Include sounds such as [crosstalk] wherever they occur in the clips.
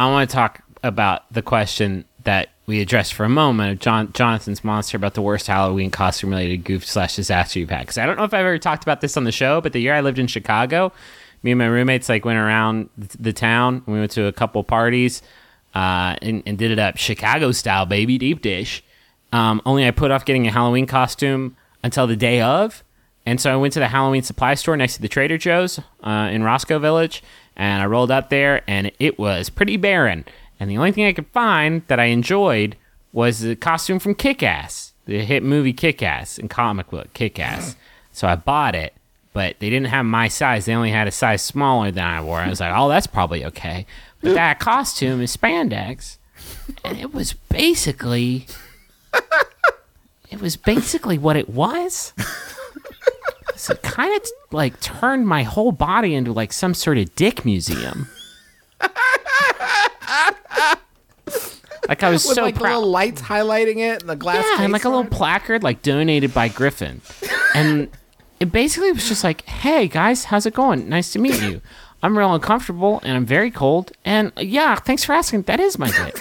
I want to talk about the question that we addressed for a moment of John Jonathan's monster about the worst Halloween costume related goof slash disaster you've had. Because I don't know if I've ever talked about this on the show, but the year I lived in Chicago, me and my roommates like went around the town. We went to a couple parties uh, and, and did it up Chicago style, baby, deep dish. Um, only I put off getting a Halloween costume until the day of. And so I went to the Halloween supply store next to the Trader Joe's uh, in Roscoe Village, and I rolled up there, and it was pretty barren. And the only thing I could find that I enjoyed was the costume from Kick Ass, the hit movie Kick Ass and comic book Kick Ass. So I bought it, but they didn't have my size. They only had a size smaller than I wore. I was like, oh, that's probably okay. But that costume is spandex, and it was basically. It was basically what it was. So it kind of like turned my whole body into like some sort of dick museum. like I was With so like the proud. little lights highlighting it and the glass. Yeah, and like a little it. placard like donated by Griffin. And it basically was just like, hey guys, how's it going? Nice to meet you. I'm real uncomfortable and I'm very cold. And yeah, thanks for asking. That is my dick.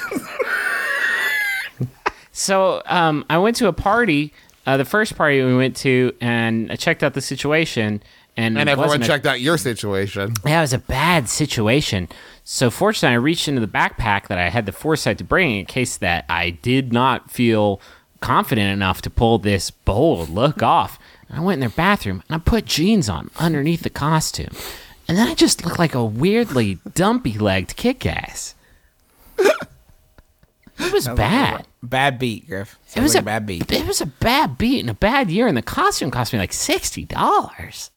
[laughs] so um, I went to a party, uh, the first party we went to, and I checked out the situation. And, And everyone wasn't a- checked out your situation. yeah, it was a bad situation. So fortunately, I reached into the backpack that I had the foresight to bring in case that I did not feel confident enough to pull this bold look off. And I went in their bathroom and I put jeans on underneath the costume. And then I just looked like a weirdly dumpy legged kick ass. It was bad. Bad beat, Griff. It was like a bad beat. It was a bad beat and a bad year, and the costume cost me like sixty dollars.